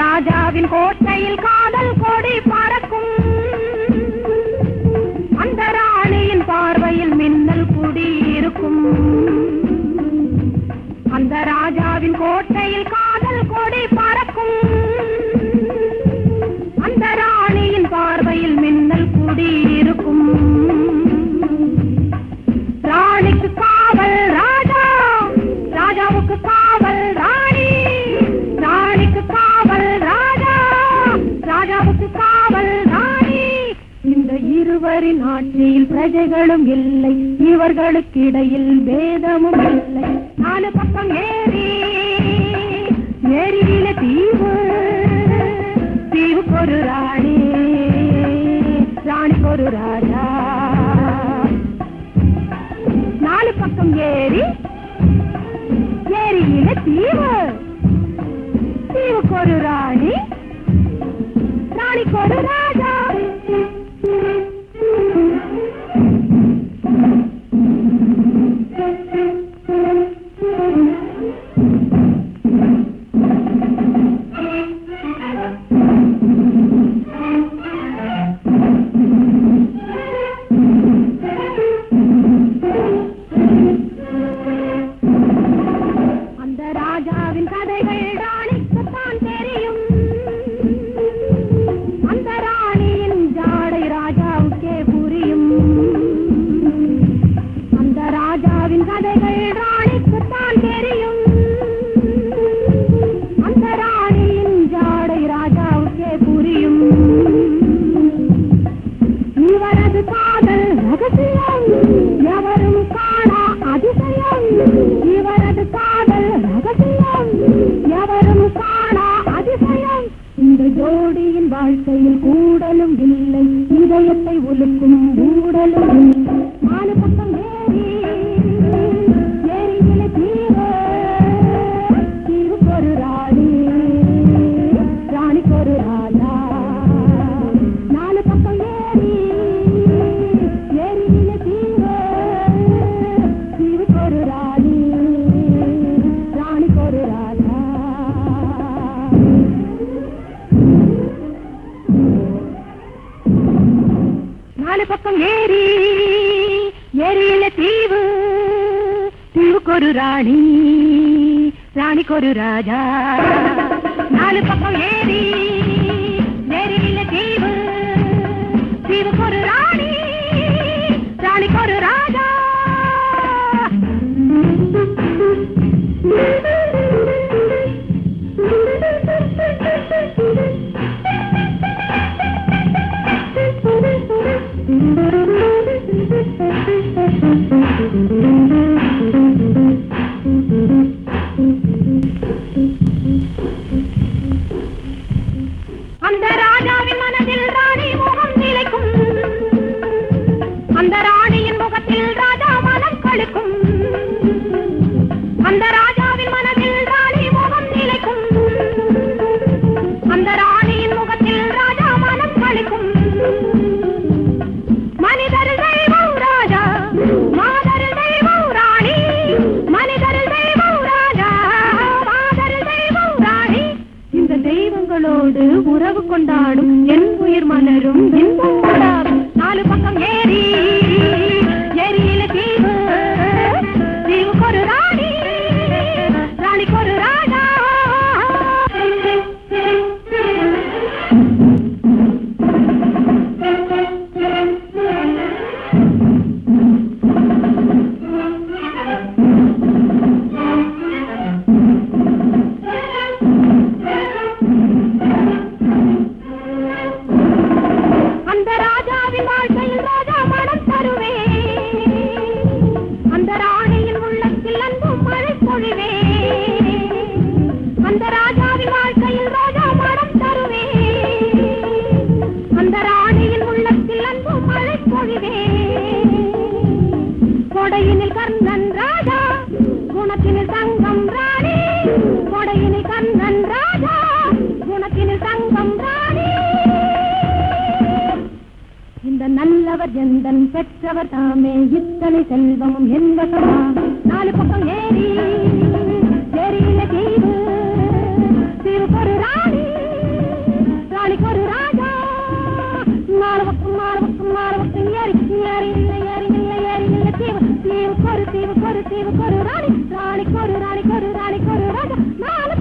ராஜாவின் கோட்டையில் காதல் கொடி பறக்கும். அந்த ராணியின் பார்வையில் மின்னல் குடி இருக்கும் அந்த ராஜாவின் கோட்டையில் காதல் கொடி பறக்கும். அந்த ராணியின் பார்வையில் மின்னல் குடி ஆட்சியில் பிரஜைகளும் இல்லை இவர்களுக்கு இடையில் பேதமும் இல்லை. நாலு பக்கம் ஏறி ஏரியில தீவு தீவுக்கு ஒரு ராணி ராணிக்கு ஒரு ராஜா. நாலு பக்கம் ஏறி ஏரியில தீவு தீவுக்கு ஒரு ராணி. அந்த இந்த ஜோடியின் வாழ்க்கையில் கூடலும் இல்லை. இதயத்தை ஒழுக்கும் ஊடலும் இல்லை. நாலு பக்கம் நாலு பக்கம் ஏரி ஏரியில தீவு தீவுக்கொரு ராணி ராணிக்கொரு ராஜா. நாலு பக்கம் ஏரி கொண்டு உறவு கொண்டாடும் என் உயிர் மலரும் இன்பம் கொண்டாடும். நாலு பக்கம் ஏறி பெற்றவர் எந்தன் பெற்றவர் தாமே? இத்தனை செல்வமும் என்பதா நாலு பக்கம் ஏறி ஏரியில தீவு. தீவுக்கு ராணி ராணிக்கு ஒரு ராஜா. நாலு பக்கம் நாலு பக்கம் நாலு பக்கம் ஏறி ஏறி இல்லை ஏறி இல்லை ஏறி இல்லை தீவு. தீவுக்கு ஒரு தீவுக்கு ஒரு தீவுக்கு ஒரு ராணி. ராணிக்கு ஒரு ராணிக்கு ஒரு ராணிக்கு ஒரு ராஜா. நாலு